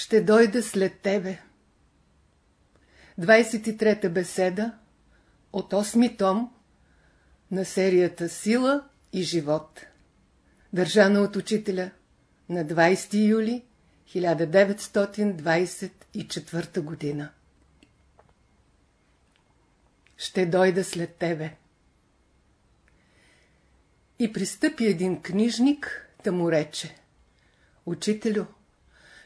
ще дойда след тебе. 23-та беседа от 8 том на серията Сила и живот. Държана от учителя на 20 юли 1924 година. Ще дойда след тебе. И пристъпи един книжник, да му рече. Учителю,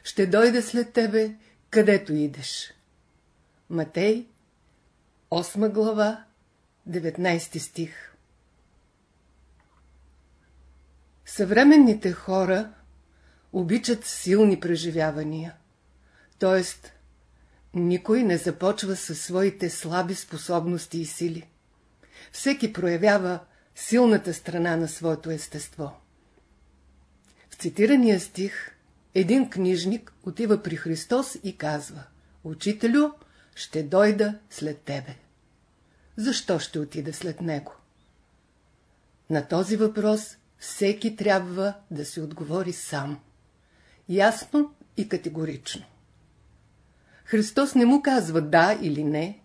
ще дойда след тебе, където идеш. Матей, 8 глава, 19 стих Съвременните хора обичат силни преживявания, т.е. никой не започва със своите слаби способности и сили. Всеки проявява силната страна на своето естество. В цитирания стих един книжник отива при Христос и казва Учителю, ще дойда след тебе. Защо ще отида след него? На този въпрос всеки трябва да си отговори сам. Ясно и категорично. Христос не му казва да или не,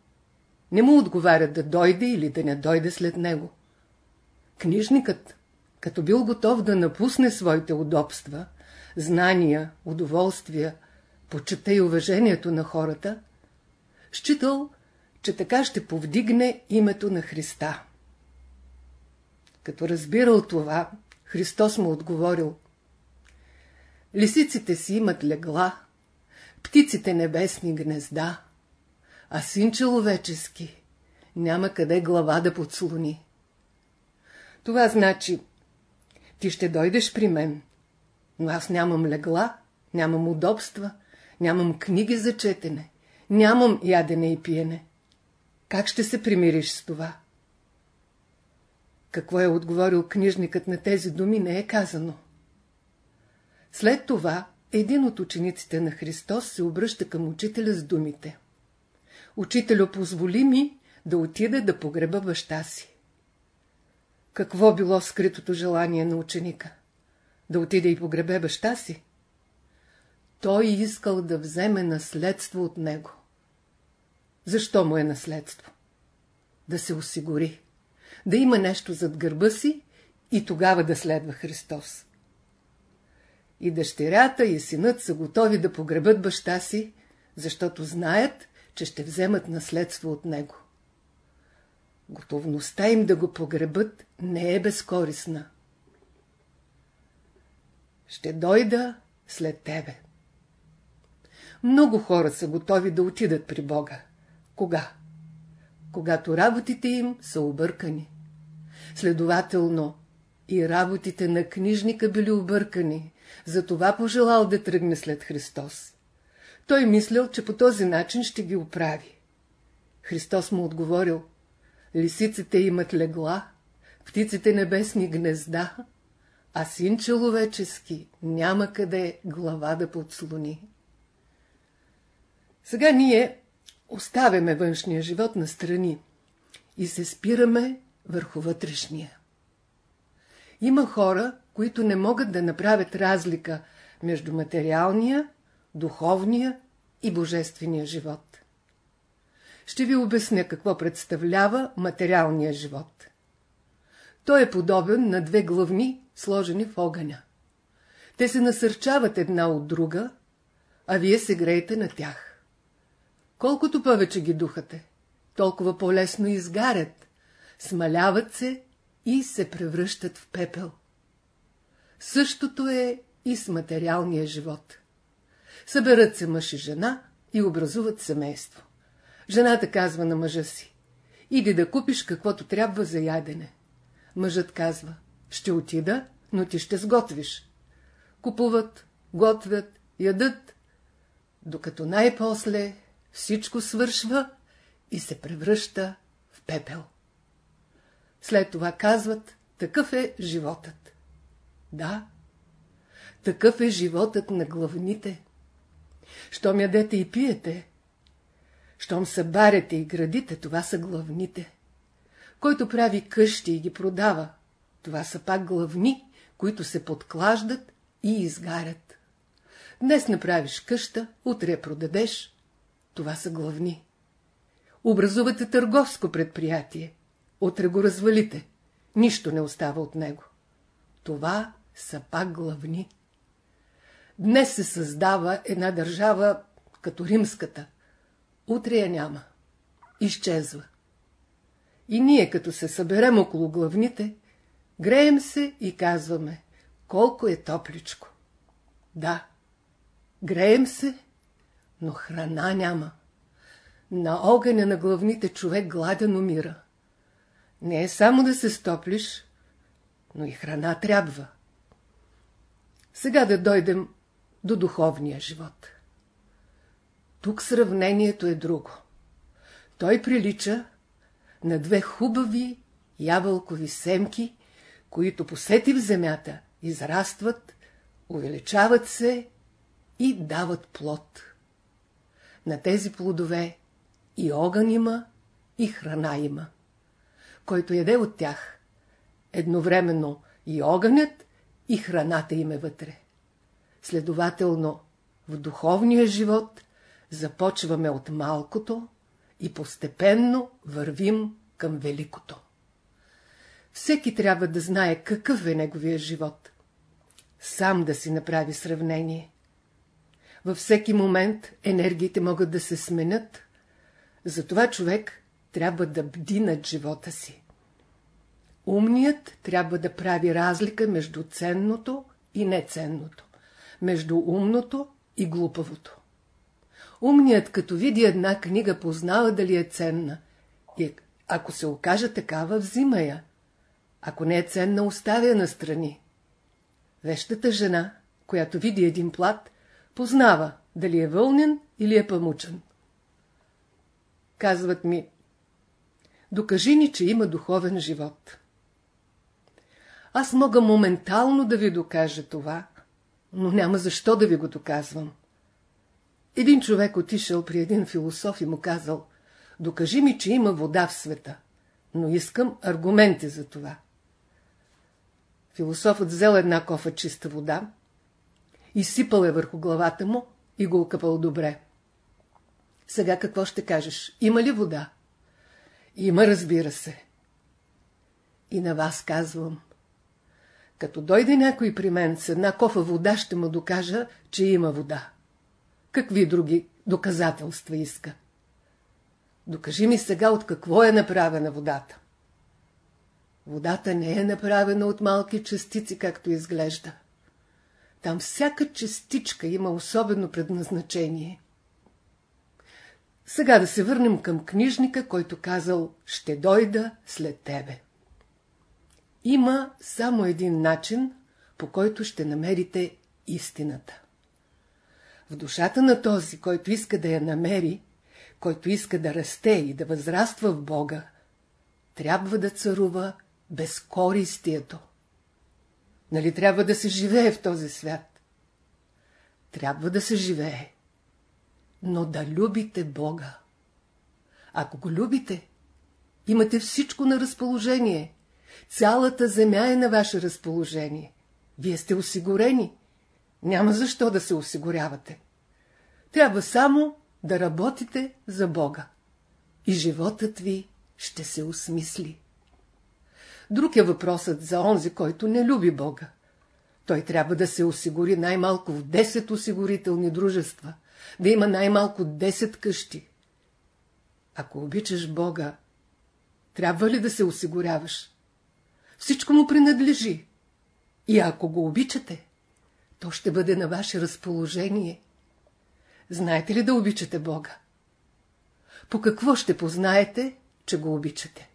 не му отговаря да дойде или да не дойде след него. Книжникът, като бил готов да напусне своите удобства, знания, удоволствия, почета и уважението на хората, считал, че така ще повдигне името на Христа. Като разбирал това, Христос му отговорил Лисиците си имат легла, птиците небесни гнезда, а син човечески няма къде глава да подслони. Това значи, ти ще дойдеш при мен, но аз нямам легла, нямам удобства, нямам книги за четене, нямам ядене и пиене. Как ще се примириш с това? Какво е отговорил книжникът на тези думи, не е казано. След това един от учениците на Христос се обръща към учителя с думите. Учителю, позволи ми да отида да погреба баща си. Какво било скритото желание на ученика? Да отиде и погребе баща си? Той искал да вземе наследство от него. Защо му е наследство? Да се осигури, да има нещо зад гърба си и тогава да следва Христос. И дъщерята и синът са готови да погребат баща си, защото знаят, че ще вземат наследство от него. Готовността им да го погребат не е безкорисна. Ще дойда след тебе. Много хора са готови да отидат при Бога. Кога? Когато работите им са объркани. Следователно, и работите на книжника били объркани, затова пожелал да тръгне след Христос. Той мислял, че по този начин ще ги оправи. Христос му отговорил, лисиците имат легла, птиците небесни гнезда, а син човечески няма къде глава да подслони. Сега ние оставяме външния живот на страни и се спираме върху вътрешния. Има хора, които не могат да направят разлика между материалния, духовния и божествения живот. Ще ви обясня какво представлява материалния живот. Той е подобен на две главни, сложени в огъня. Те се насърчават една от друга, а вие се греете на тях. Колкото повече ги духате, толкова по-лесно изгарят, смаляват се и се превръщат в пепел. Същото е и с материалния живот. Съберат се мъж и жена и образуват семейство. Жената казва на мъжа си, иди да купиш каквото трябва за ядене. Мъжът казва, ще отида, но ти ще сготвиш. Купуват, готвят, ядат, докато най-после всичко свършва и се превръща в пепел. След това казват, такъв е животът. Да, такъв е животът на главните. Щом ядете и пиете, щом събаряте и градите, това са главните. Който прави къщи и ги продава, това са пак главни, които се подклаждат и изгарят. Днес направиш къща, утре продадеш. Това са главни. Образувате търговско предприятие. Утре го развалите. Нищо не остава от него. Това са пак главни. Днес се създава една държава като римската. Утре я няма. Изчезва. И ние, като се съберем около главните, греем се и казваме, колко е топличко. Да, греем се, но храна няма. На огъня на главните човек гладен умира. Не е само да се стоплиш, но и храна трябва. Сега да дойдем до духовния живот. Тук сравнението е друго. Той прилича на две хубави ябълкови семки, които посети в земята, израстват, увеличават се и дават плод. На тези плодове и огън има, и храна има. Който яде от тях, едновременно и огънят, и храната им е вътре. Следователно, в духовния живот започваме от малкото и постепенно вървим към великото. Всеки трябва да знае какъв е неговия живот. Сам да си направи сравнение. Във всеки момент енергиите могат да се сменят, затова човек трябва да бди над живота си. Умният трябва да прави разлика между ценното и неценното, между умното и глупавото. Умният, като види една книга, познава дали е ценна и ако се окаже такава, взима я. Ако не е ценна, оставя настрани. Вещата жена, която види един плат, познава дали е вълнен или е памучен. Казват ми, докажи ни, че има духовен живот. Аз мога моментално да ви докажа това, но няма защо да ви го доказвам. Един човек отишъл при един философ и му казал, докажи ми, че има вода в света, но искам аргументи за това. Философът взел една кофа чиста вода, изсипал е върху главата му и го окъпал добре. Сега какво ще кажеш? Има ли вода? Има, разбира се. И на вас казвам. Като дойде някой при мен с една кофа вода, ще му докажа, че има вода. Какви други доказателства иска? Докажи ми сега от какво е направена водата. Водата не е направена от малки частици, както изглежда. Там всяка частичка има особено предназначение. Сега да се върнем към книжника, който казал «Ще дойда след тебе». Има само един начин, по който ще намерите истината. В душата на този, който иска да я намери, който иска да расте и да възраства в Бога, трябва да царува безкористието. Нали трябва да се живее в този свят? Трябва да се живее. Но да любите Бога. Ако го любите, имате всичко на разположение. Цялата земя е на ваше разположение. Вие сте осигурени. Няма защо да се осигурявате. Трябва само да работите за Бога. И животът ви ще се осмисли. Друг е въпросът за онзи, който не люби Бога. Той трябва да се осигури най-малко в 10 осигурителни дружества, да има най-малко 10 къщи. Ако обичаш Бога, трябва ли да се осигуряваш? Всичко му принадлежи. И ако го обичате, то ще бъде на ваше разположение. Знаете ли да обичате Бога? По какво ще познаете, че го обичате?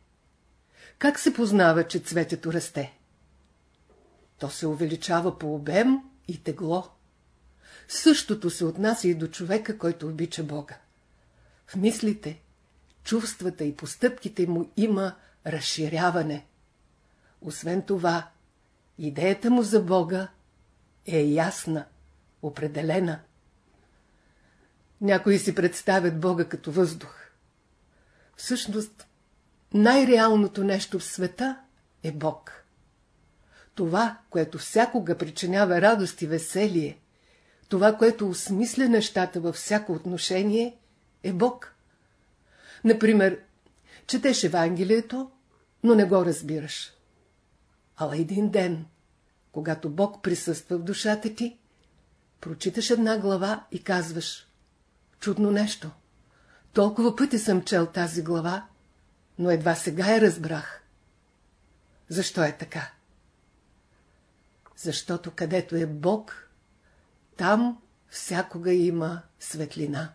Как се познава, че цветето расте? То се увеличава по обем и тегло. Същото се отнася и до човека, който обича Бога. В мислите, чувствата и постъпките му има разширяване. Освен това, идеята му за Бога е ясна, определена. Някои си представят Бога като въздух. Всъщност, най-реалното нещо в света е Бог. Това, което всякога причинява радост и веселие, това, което осмисля нещата във всяко отношение, е Бог. Например, четеш Евангелието, но не го разбираш. Ала един ден, когато Бог присъства в душата ти, прочиташ една глава и казваш Чудно нещо. Толкова пъти съм чел тази глава, но едва сега я разбрах. Защо е така? Защото където е Бог, там всякога има светлина.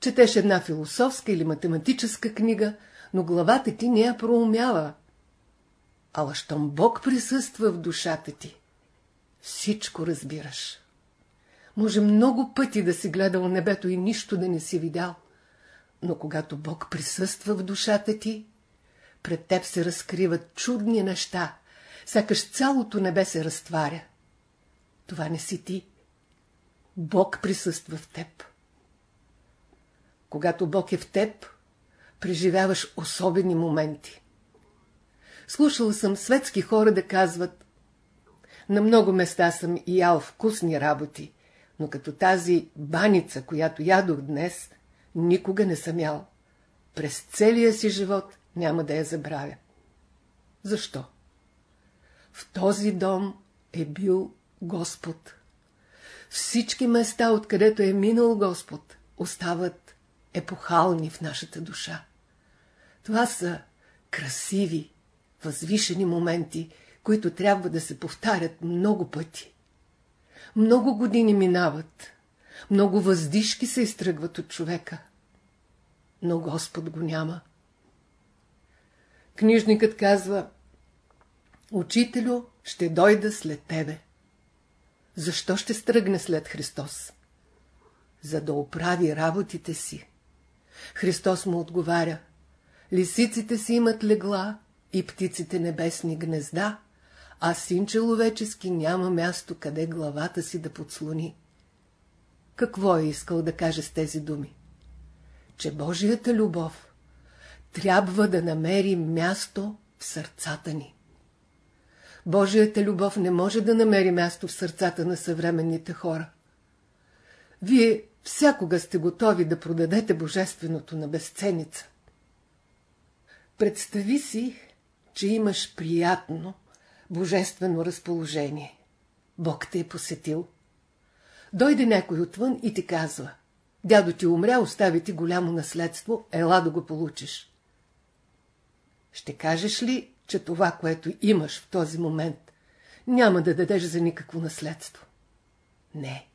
Четеш една философска или математическа книга, но главата ти не я проумява. Ала щом Бог присъства в душата ти, всичко разбираш. Може много пъти да си гледал небето и нищо да не си видял, но когато Бог присъства в душата ти, пред теб се разкриват чудни неща, сякаш цялото небе се разтваря. Това не си ти. Бог присъства в теб. Когато Бог е в теб, преживяваш особени моменти. Слушала съм светски хора да казват На много места съм ял вкусни работи, но като тази баница, която ядох днес, никога не съм ял. През целия си живот няма да я забравя. Защо? В този дом е бил Господ. Всички места, откъдето е минал Господ, остават епохални в нашата душа. Това са красиви, възвишени моменти, които трябва да се повтарят много пъти. Много години минават, много въздишки се изтръгват от човека, но Господ го няма. Книжникът казва, Учителю, ще дойда след тебе. Защо ще стръгне след Христос? За да оправи работите си. Христос му отговаря, лисиците си имат легла и птиците небесни гнезда, а син човечески няма място, къде главата си да подслони. Какво е искал да каже с тези думи? Че Божията любов трябва да намери място в сърцата ни. Божията любов не може да намери място в сърцата на съвременните хора. Вие всякога сте готови да продадете Божественото на безценица. Представи си, че имаш приятно, божествено разположение. Бог те е посетил. Дойде някой отвън и ти казва, дядо ти умря, остави ти голямо наследство, ела да го получиш. Ще кажеш ли, че това, което имаш в този момент, няма да дадеш за никакво наследство? Не.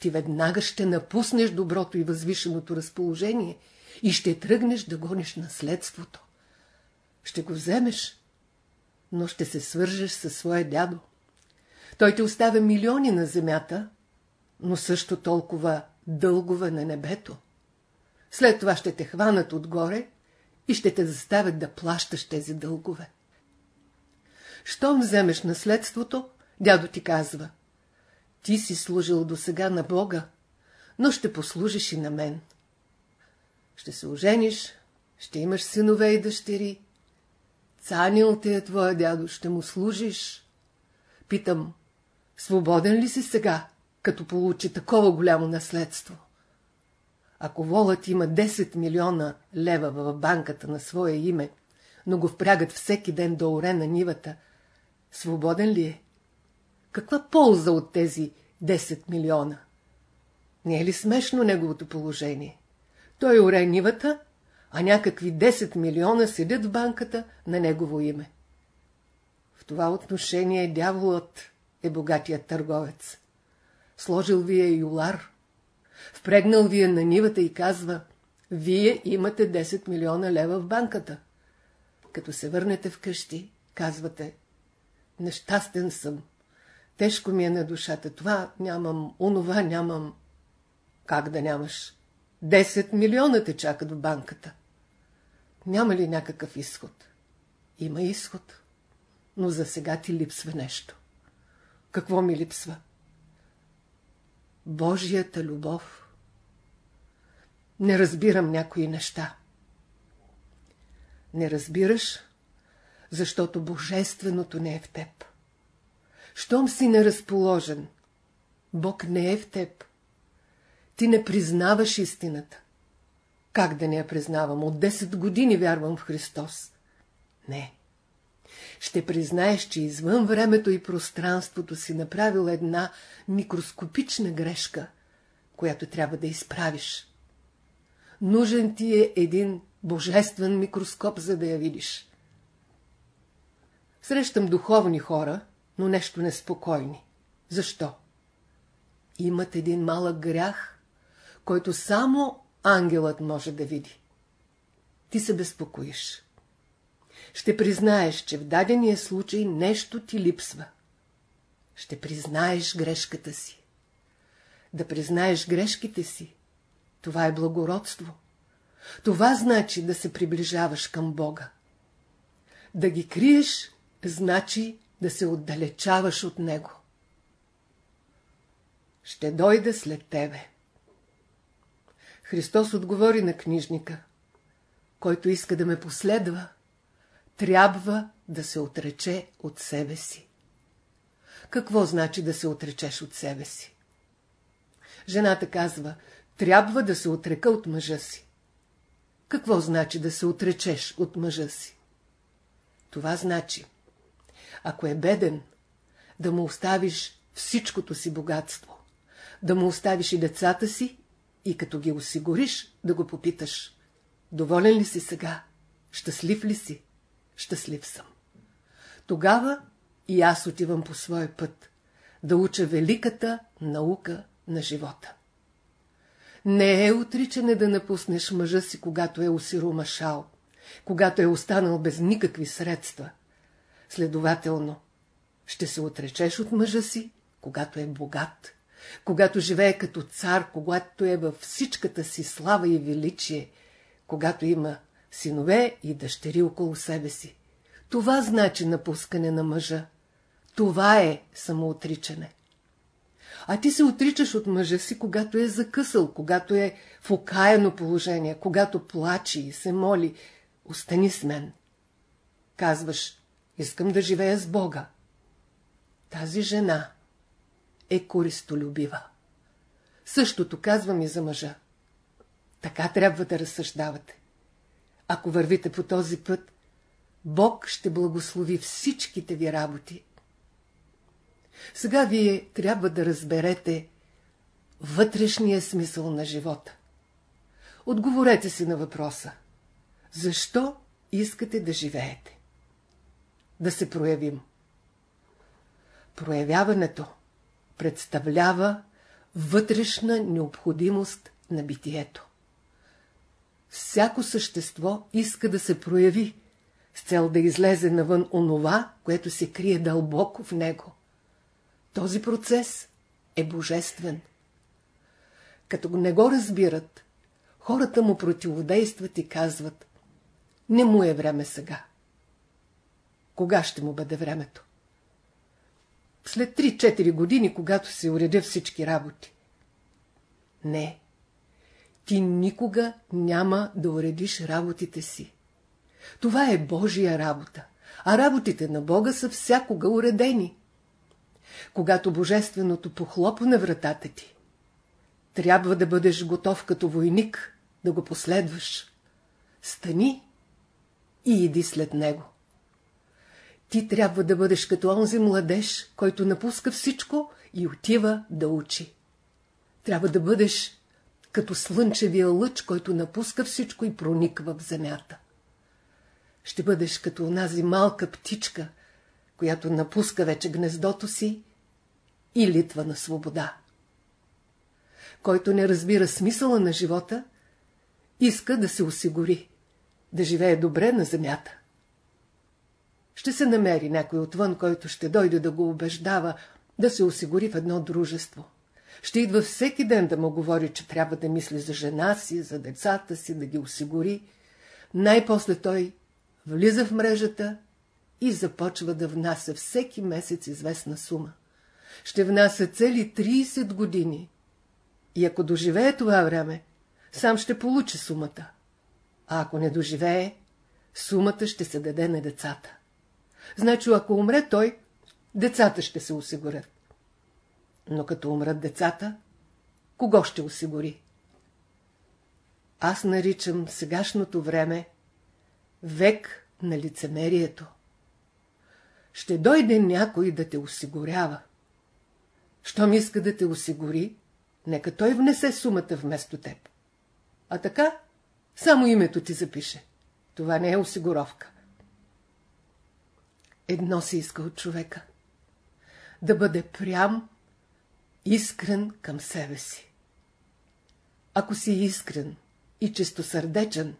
Ти веднага ще напуснеш доброто и възвишеното разположение и ще тръгнеш да гониш наследството. Ще го вземеш, но ще се свържеш със своя дядо. Той ти оставя милиони на земята, но също толкова дългове на небето. След това ще те хванат отгоре и ще те заставят да плащаш тези дългове. Щом вземеш наследството, дядо ти казва, ти си служил до сега на Бога, но ще послужиш и на мен. Ще се ожениш, ще имаш синове и дъщери. Цанил те е твоя дядо, ще му служиш. Питам, свободен ли си сега, като получи такова голямо наследство? Ако волът има 10 милиона лева в банката на своя име, но го впрягат всеки ден до оре на нивата, свободен ли е? Каква полза от тези 10 милиона? Не е ли смешно неговото положение? Той оре нивата, а някакви 10 милиона седят в банката на негово име. В това отношение дяволът е богатият търговец. Сложил ви е юлар, Впрегнал вие на нивата и казва, вие имате 10 милиона лева в банката. Като се върнете вкъщи, казвате, нещастен съм, тежко ми е на душата, това нямам, онова нямам. Как да нямаш? 10 милиона те чакат в банката. Няма ли някакъв изход? Има изход, но за сега ти липсва нещо. Какво ми липсва? Божията любов. Не разбирам някои неща. Не разбираш, защото Божественото не е в теб. Щом си неразположен, Бог не е в теб. Ти не признаваш истината. Как да не я признавам? От 10 години вярвам в Христос. Не. Ще признаеш, че извън времето и пространството си направил една микроскопична грешка, която трябва да изправиш. Нужен ти е един божествен микроскоп, за да я видиш. Срещам духовни хора, но нещо неспокойни. Защо? Имат един малък грях, който само ангелът може да види. Ти се безпокоиш. Ще признаеш, че в дадения случай нещо ти липсва. Ще признаеш грешката си. Да признаеш грешките си, това е благородство. Това значи да се приближаваш към Бога. Да ги криеш, значи да се отдалечаваш от Него. Ще дойда след тебе. Христос отговори на книжника. Който иска да ме последва, трябва да се отрече от себе си. Какво значи да се отречеш от себе си? Жената казва, трябва да се отрека от мъжа си. Какво значи да се отречеш от мъжа си? Това значи, ако е беден, да му оставиш всичкото си богатство, да му оставиш и децата си и като ги осигуриш, да го попиташ. Доволен ли си сега? Щастлив ли си? Щастлив съм. Тогава и аз отивам по своя път, да уча великата наука на живота. Не е отричане да напуснеш мъжа си, когато е осиромашал, когато е останал без никакви средства. Следователно, ще се отречеш от мъжа си, когато е богат, когато живее като цар, когато е във всичката си слава и величие, когато има синове и дъщери около себе си. Това значи напускане на мъжа. Това е самоотричане. А ти се отричаш от мъжа си, когато е закъсал, когато е в окаяно положение, когато плаче и се моли. Остани с мен. Казваш, искам да живея с Бога. Тази жена е користолюбива. Същото казвам и за мъжа. Така трябва да разсъждавате. Ако вървите по този път, Бог ще благослови всичките ви работи. Сега вие трябва да разберете вътрешния смисъл на живота. Отговорете си на въпроса. Защо искате да живеете? Да се проявим. Проявяването представлява вътрешна необходимост на битието. Всяко същество иска да се прояви, с цел да излезе навън онова, което се крие дълбоко в него. Този процес е божествен. Като не го разбират, хората му противодействат и казват не му е време сега. Кога ще му бъде времето? След 3-4 години, когато се уредя всички работи. Не. Ти никога няма да уредиш работите си. Това е Божия работа, а работите на Бога са всякога уредени. Когато Божественото похлопа на вратата ти, трябва да бъдеш готов като войник, да го последваш. Стани и иди след него. Ти трябва да бъдеш като онзи младеж, който напуска всичко и отива да учи. Трябва да бъдеш като слънчевия лъч, който напуска всичко и прониква в земята. Ще бъдеш като онази малка птичка, която напуска вече гнездото си и литва на свобода. Който не разбира смисъла на живота, иска да се осигури, да живее добре на земята. Ще се намери някой отвън, който ще дойде да го убеждава да се осигури в едно дружество. Ще идва всеки ден да му говори, че трябва да мисли за жена си, за децата си, да ги осигури. Най-после той влиза в мрежата и започва да внася всеки месец известна сума. Ще внася цели 30 години. И ако доживее това време, сам ще получи сумата. А ако не доживее, сумата ще се даде на децата. Значи, ако умре той, децата ще се осигурят. Но като умрат децата, кого ще осигури? Аз наричам сегашното време век на лицемерието. Ще дойде някой да те осигурява. Щом иска да те осигури, нека той внесе сумата вместо теб. А така, само името ти запише. Това не е осигуровка. Едно се иска от човека. Да бъде прям, искрен към себе си. Ако си искрен и чистосърдечен,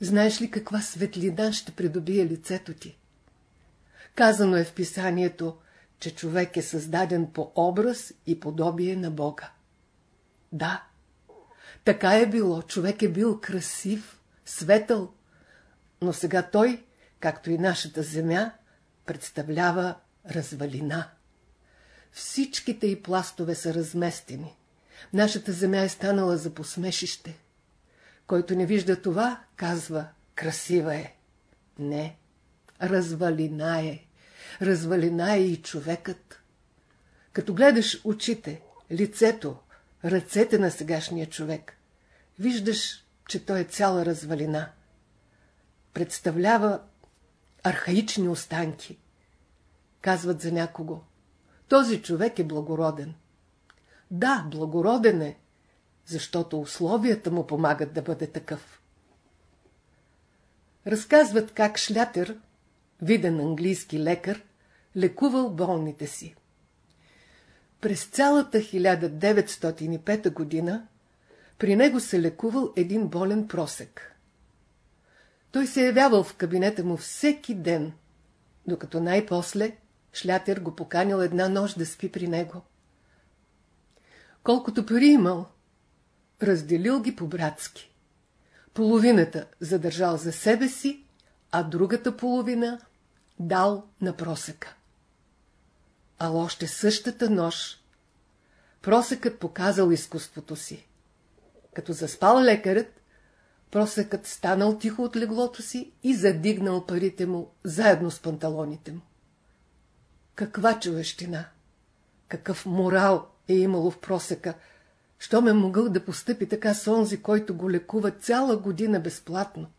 знаеш ли каква светлина ще придобие лицето ти? Казано е в писанието, че човек е създаден по образ и подобие на Бога. Да, така е било. Човек е бил красив, светъл, но сега той, както и нашата земя, представлява развалина. Всичките и пластове са разместени. Нашата земя е станала за посмешище. Който не вижда това, казва, красива е. Не, развалина е. Развалина е и човекът. Като гледаш очите, лицето, ръцете на сегашния човек, виждаш, че той е цяла развалина. Представлява архаични останки. Казват за някого. Този човек е благороден. Да, благороден е, защото условията му помагат да бъде такъв. Разказват как Шлятер, виден английски лекар, лекувал болните си. През цялата 1905 година при него се лекувал един болен просек. Той се явявал в кабинета му всеки ден, докато най-после Шлятер го поканил една нощ да спи при него. Колкото пари имал, разделил ги по-братски. Половината задържал за себе си, а другата половина дал на просека. А още същата нощ просекът показал изкуството си. Като заспал лекарът, просекът станал тихо от леглото си и задигнал парите му заедно с панталоните му. Каква човещина! Какъв морал е имало в просека, що ме могъл да постъпи така с онзи, който го лекува цяла година безплатно.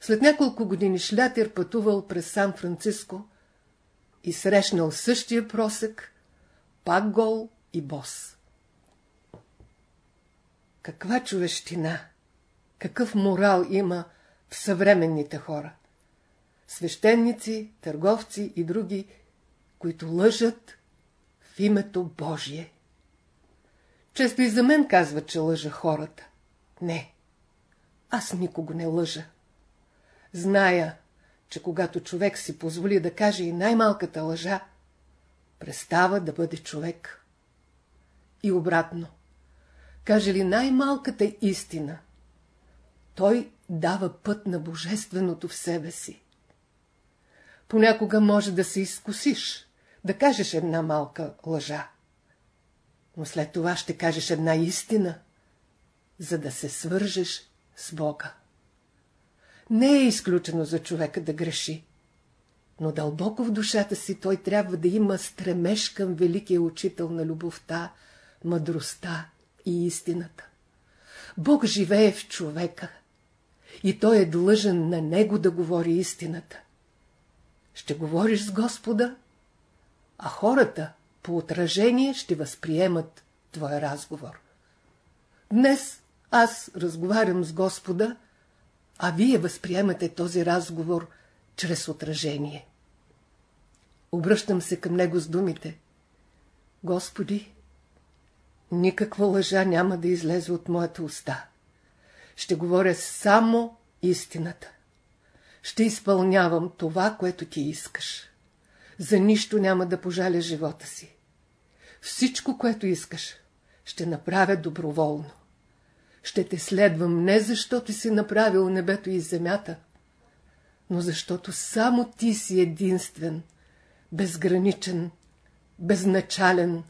След няколко години Шлятер пътувал през Сан-Франциско и срещнал същия просек, пак гол и бос. Каква човещина, какъв морал има в съвременните хора. Свещеници, търговци и други, които лъжат в името Божие. Често и за мен казват, че лъжа хората. Не, аз никого не лъжа. Зная, че когато човек си позволи да каже и най-малката лъжа, престава да бъде човек. И обратно. Каже ли най-малката истина, той дава път на божественото в себе си. Понякога може да се изкусиш, да кажеш една малка лъжа. Но след това ще кажеш една истина, за да се свържеш с Бога. Не е изключено за човека да греши, но дълбоко в душата си той трябва да има стремеж към великия учител на любовта, мъдростта и истината. Бог живее в човека и той е длъжен на него да говори истината. Ще говориш с Господа, а хората по отражение ще възприемат твоя разговор. Днес аз разговарям с Господа, а вие възприемате този разговор чрез отражение. Обръщам се към него с думите. Господи, никаква лъжа няма да излезе от моята уста. Ще говоря само истината. Ще изпълнявам това, което ти искаш. За нищо няма да пожаля живота си. Всичко, което искаш, ще направя доброволно. Ще те следвам не защото си направил небето и земята, но защото само ти си единствен, безграничен, безначален,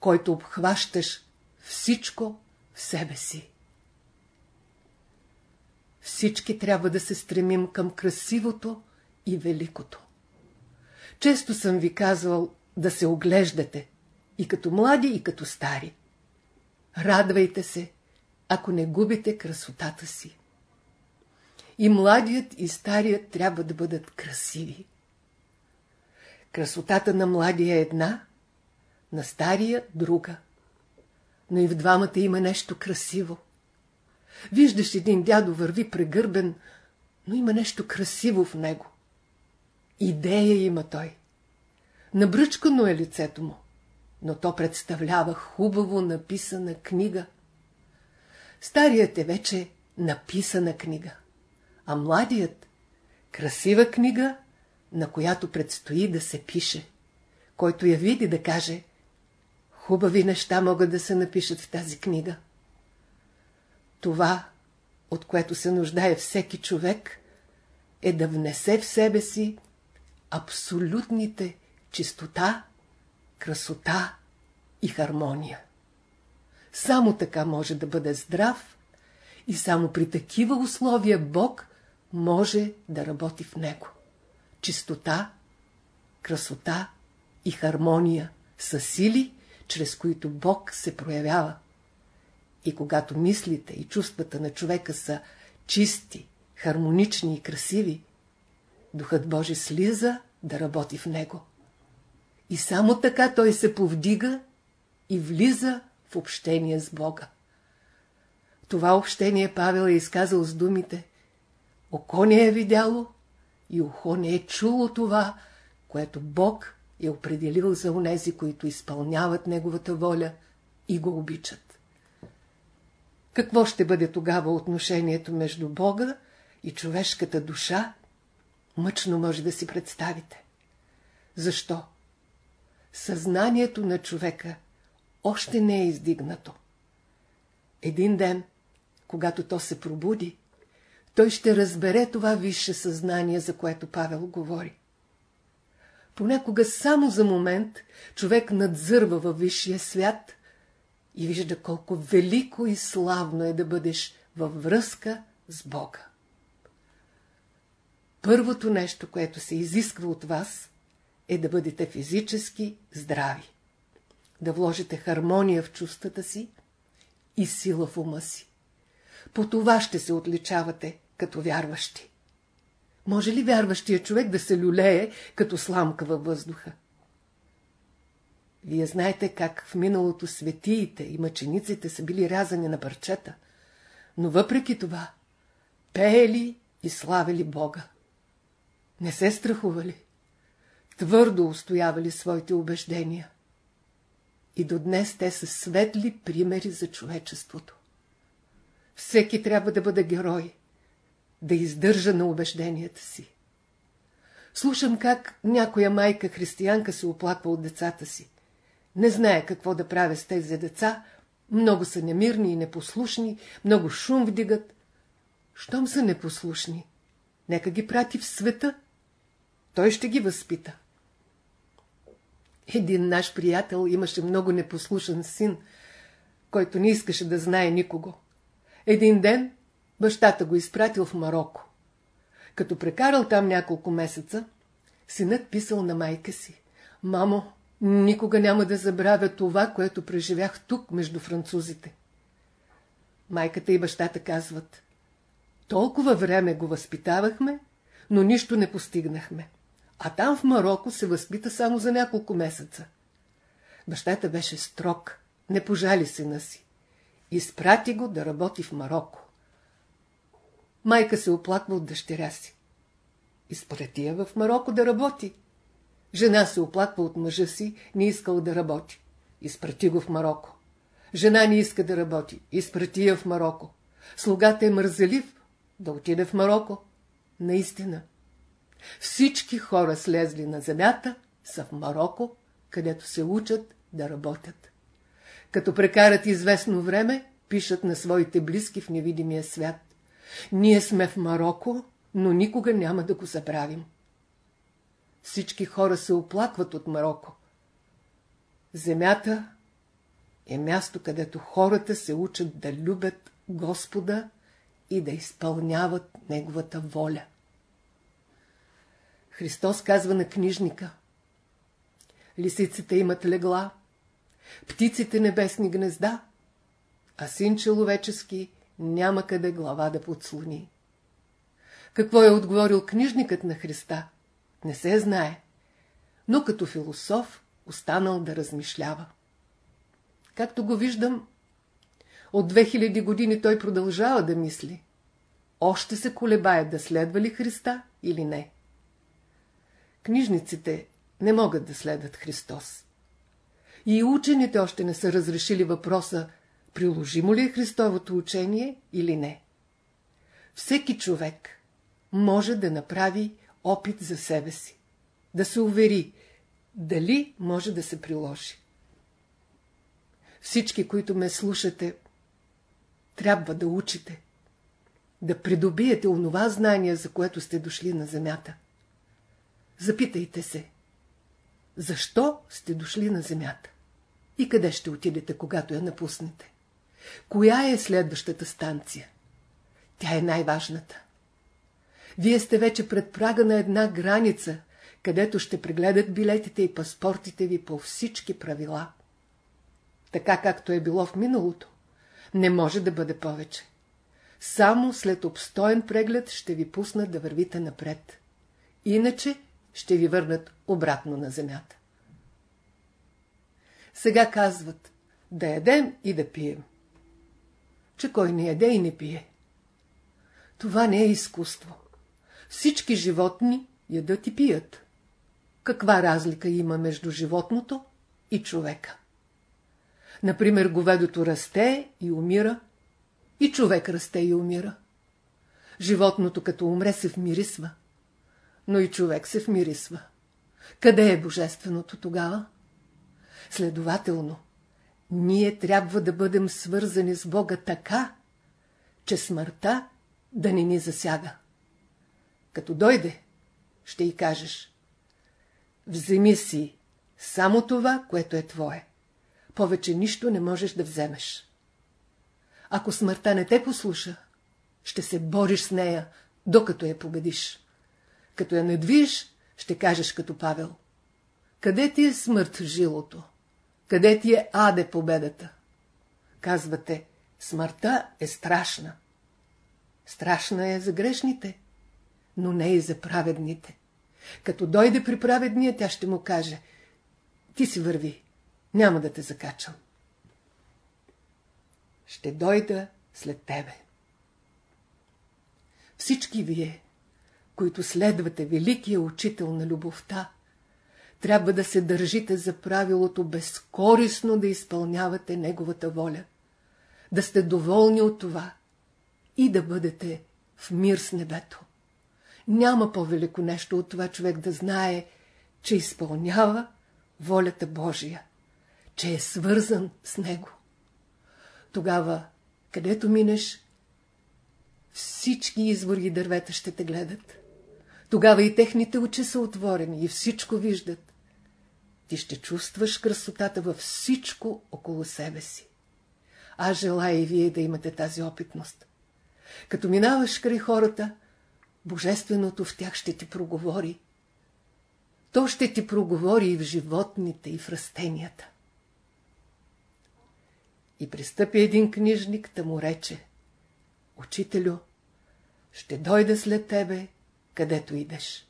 който обхващаш всичко в себе си. Всички трябва да се стремим към красивото и великото. Често съм ви казвал да се оглеждате и като млади, и като стари. Радвайте се, ако не губите красотата си. И младият, и старият трябва да бъдат красиви. Красотата на младия е една, на стария друга. Но и в двамата има нещо красиво. Виждаш един дядо върви прегърбен, но има нещо красиво в него. Идея има той. Набръчкано е лицето му, но то представлява хубаво написана книга. Старият е вече написана книга, а младият – красива книга, на която предстои да се пише. Който я види да каже – хубави неща могат да се напишат в тази книга. Това, от което се нуждае всеки човек, е да внесе в себе си абсолютните чистота, красота и хармония. Само така може да бъде здрав и само при такива условия Бог може да работи в него. Чистота, красота и хармония са сили, чрез които Бог се проявява. И когато мислите и чувствата на човека са чисти, хармонични и красиви, Духът Божи слиза да работи в него. И само така той се повдига и влиза в общение с Бога. Това общение Павел е изказал с думите Око не е видяло и ухо не е чуло това, което Бог е определил за онези, които изпълняват Неговата воля и го обичат. Какво ще бъде тогава отношението между Бога и човешката душа? Мъчно може да си представите. Защо? Съзнанието на човека още не е издигнато. Един ден, когато то се пробуди, той ще разбере това висше съзнание, за което Павел говори. Понякога само за момент човек надзърва във висшия свят и вижда колко велико и славно е да бъдеш във връзка с Бога. Първото нещо, което се изисква от вас, е да бъдете физически здрави. Да вложите хармония в чувствата си и сила в ума си. По това ще се отличавате като вярващи. Може ли вярващия човек да се люлее като сламка във въздуха? Вие знаете как в миналото светиите и мъчениците са били рязани на парчета, но въпреки това пеели и славили Бога. Не се страхували. Твърдо устоявали своите убеждения. И до днес те са светли примери за човечеството. Всеки трябва да бъде герой, да издържа на убежденията си. Слушам как някоя майка християнка се оплаква от децата си. Не знае какво да правя с тези деца, много са немирни и непослушни, много шум вдигат. Щом са непослушни, нека ги прати в света – той ще ги възпита. Един наш приятел имаше много непослушен син, който не искаше да знае никого. Един ден бащата го изпратил в Марокко. Като прекарал там няколко месеца, синът писал на майка си. Мамо, никога няма да забравя това, което преживях тук между французите. Майката и бащата казват. Толкова време го възпитавахме, но нищо не постигнахме а там в Марокко се възпита само за няколко месеца. Бащата беше строг, не пожали сина си. Изпрати го да работи в Марокко. Майка се оплаква от дъщеря си. Изпрати я в Марокко да работи. Жена се оплаква от мъжа си, не искал да работи. Изпрати го в Марокко. Жена не иска да работи. Изпрати я в Марокко. Слугата е мързелив да отиде в Марокко. Наистина, всички хора слезли на земята са в Марокко, където се учат да работят. Като прекарат известно време, пишат на своите близки в невидимия свят. Ние сме в Марокко, но никога няма да го забравим. Всички хора се оплакват от Марокко. Земята е място, където хората се учат да любят Господа и да изпълняват Неговата воля. Христос казва на книжника лисиците имат легла, птиците небесни гнезда, а син човечески няма къде глава да подслони. Какво е отговорил книжникът на Христа? Не се знае, но като философ останал да размишлява. Както го виждам, от 2000 години той продължава да мисли. Още се колебае да следва ли Христа или не. Книжниците не могат да следват Христос. И учените още не са разрешили въпроса, приложимо ли е Христовото учение или не. Всеки човек може да направи опит за себе си, да се увери, дали може да се приложи. Всички, които ме слушате, трябва да учите, да придобиете онова знание, за което сте дошли на земята. Запитайте се, защо сте дошли на земята? И къде ще отидете, когато я напуснете? Коя е следващата станция? Тя е най-важната. Вие сте вече пред прага на една граница, където ще прегледат билетите и паспортите ви по всички правила. Така както е било в миналото, не може да бъде повече. Само след обстоен преглед ще ви пуснат да вървите напред. Иначе ще ви върнат обратно на земята. Сега казват да ядем и да пием. Че кой не яде и не пие. Това не е изкуство. Всички животни ядат и пият. Каква разлика има между животното и човека? Например, говедото расте и умира, и човек расте и умира. Животното като умре се вмирисва, но и човек се вмирисва. Къде е божественото тогава? Следователно, ние трябва да бъдем свързани с Бога така, че смъртта да не ни засяга. Като дойде, ще й кажеш Вземи си само това, което е твое. Повече нищо не можеш да вземеш. Ако смъртта не те послуша, ще се бориш с нея, докато я победиш. Като я надвиеш, ще кажеш като Павел. Къде ти е смърт жилото? Къде ти е аде победата? Казвате, смъртта е страшна. Страшна е за грешните, но не и за праведните. Като дойде при праведния, тя ще му каже, ти си върви, няма да те закачам. Ще дойда след тебе. Всички вие, които следвате великия учител на любовта, трябва да се държите за правилото безкорисно да изпълнявате неговата воля, да сте доволни от това и да бъдете в мир с небето. Няма по-велико нещо от това човек да знае, че изпълнява волята Божия, че е свързан с Него. Тогава, където минеш, всички извори и дървета ще те гледат. Тогава и техните очи са отворени и всичко виждат. Ти ще чувстваш красотата във всичко около себе си. Аз желая и вие да имате тази опитност. Като минаваш край хората, Божественото в тях ще ти проговори. То ще ти проговори и в животните, и в растенията. И пристъпи един книжник да му рече, Учителю, ще дойда след тебе, където идеш.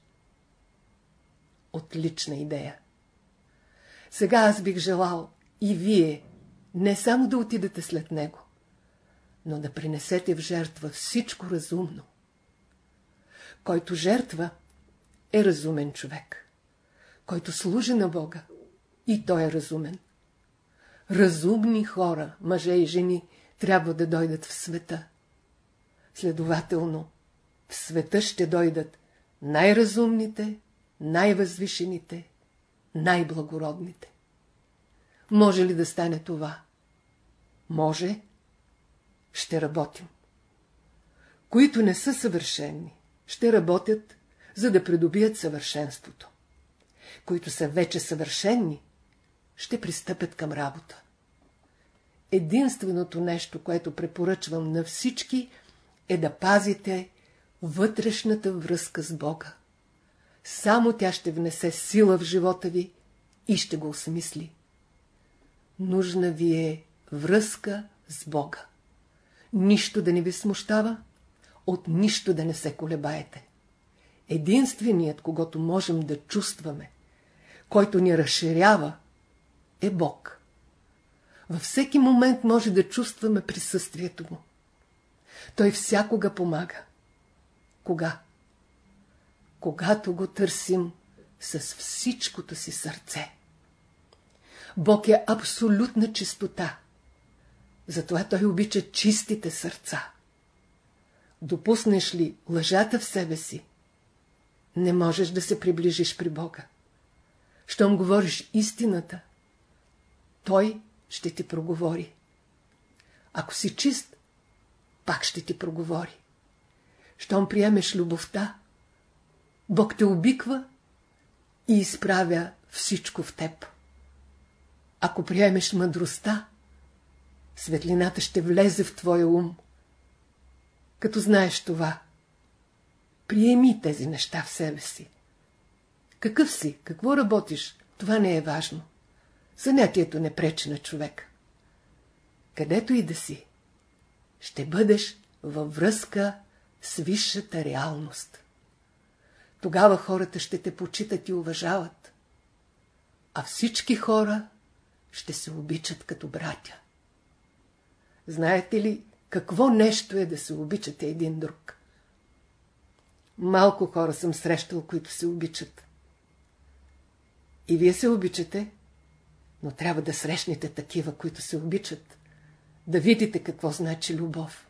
Отлична идея. Сега аз бих желал и вие не само да отидете след него, но да принесете в жертва всичко разумно. Който жертва е разумен човек. Който служи на Бога и той е разумен. Разумни хора, мъже и жени, трябва да дойдат в света. Следователно, в света ще дойдат най-разумните, най-възвишените, най-благородните. Може ли да стане това? Може. Ще работим. Които не са съвършени, ще работят, за да придобият съвършенството. Които са вече съвършенни, ще пристъпят към работа. Единственото нещо, което препоръчвам на всички, е да пазите вътрешната връзка с Бога. Само тя ще внесе сила в живота ви и ще го осмисли. Нужна ви е връзка с Бога. Нищо да не ви смущава, от нищо да не се колебаете. Единственият, когато можем да чувстваме, който ни разширява, е Бог. Във всеки момент може да чувстваме присъствието му. Той всякога помага. Кога? Когато го търсим с всичкото си сърце. Бог е абсолютна чистота. Затова Той обича чистите сърца. Допуснеш ли лъжата в себе си, не можеш да се приближиш при Бога. Щом говориш истината, Той ще ти проговори. Ако си чист, пак ще ти проговори. Щом приемеш любовта, Бог те обиква и изправя всичко в теб. Ако приемеш мъдростта, светлината ще влезе в твоя ум. Като знаеш това, приеми тези неща в себе си. Какъв си, какво работиш, това не е важно. Занятието не пречи на човек. Където и да си, ще бъдеш във връзка с висшата реалност. Тогава хората ще те почитат и уважават, а всички хора ще се обичат като братя. Знаете ли какво нещо е да се обичате един друг? Малко хора съм срещал, които се обичат. И вие се обичате, но трябва да срещнете такива, които се обичат. Да видите какво значи любов.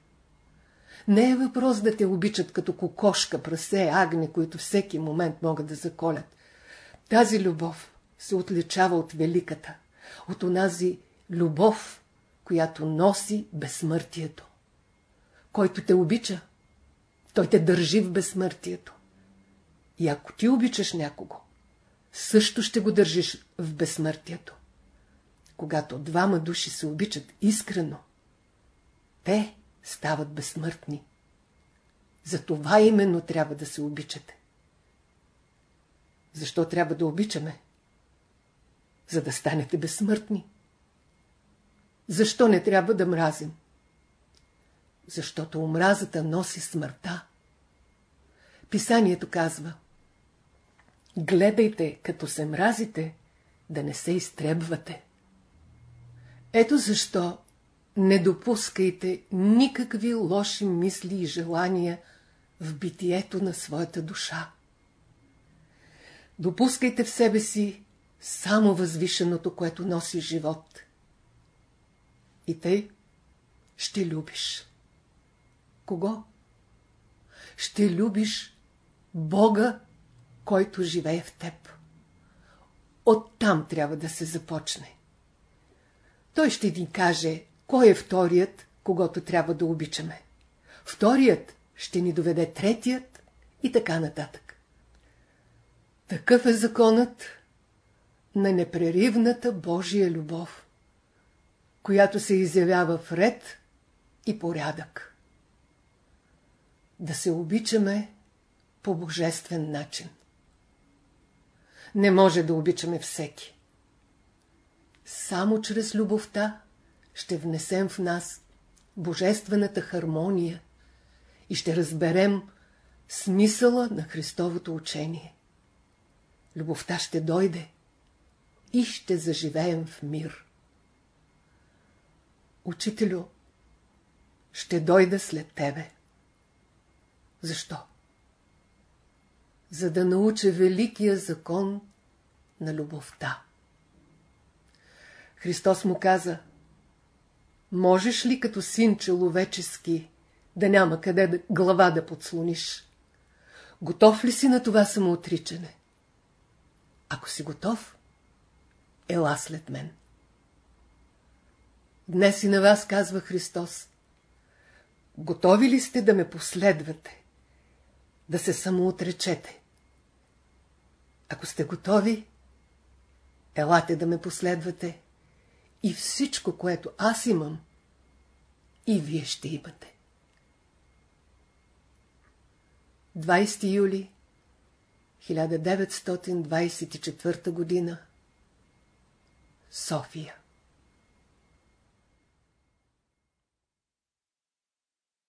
Не е въпрос да те обичат като кокошка, прасе, агне, които всеки момент могат да заколят. Тази любов се отличава от великата, от онази любов, която носи безсмъртието. Който те обича, той те държи в безсмъртието. И ако ти обичаш някого, също ще го държиш в безсмъртието. Когато двама души се обичат искрено, те стават безсмъртни. За това именно трябва да се обичате. Защо трябва да обичаме? За да станете безсмъртни. Защо не трябва да мразим? Защото омразата носи смъртта. Писанието казва Гледайте, като се мразите, да не се изтребвате. Ето защо не допускайте никакви лоши мисли и желания в битието на своята душа. Допускайте в себе си само възвишеното, което носи живот. И тъй ще любиш. Кого? Ще любиш Бога, който живее в теб. Оттам трябва да се започне. Той ще ни каже, кой е вторият, когато трябва да обичаме. Вторият ще ни доведе третият и така нататък. Такъв е законът на непреривната Божия любов, която се изявява в ред и порядък. Да се обичаме по божествен начин. Не може да обичаме всеки. Само чрез любовта ще внесем в нас божествената хармония и ще разберем смисъла на Христовото учение. Любовта ще дойде и ще заживеем в мир. Учителю, ще дойда след тебе. Защо? За да науча великия закон на любовта. Христос му каза, можеш ли като син човечески да няма къде да, глава да подслониш? Готов ли си на това самоотричане? Ако си готов, ела след мен. Днес и на вас казва Христос. Готови ли сте да ме последвате? Да се самоотречете? Ако сте готови, елате да ме последвате и всичко, което аз имам, и вие ще имате. 20 юли 1924 година София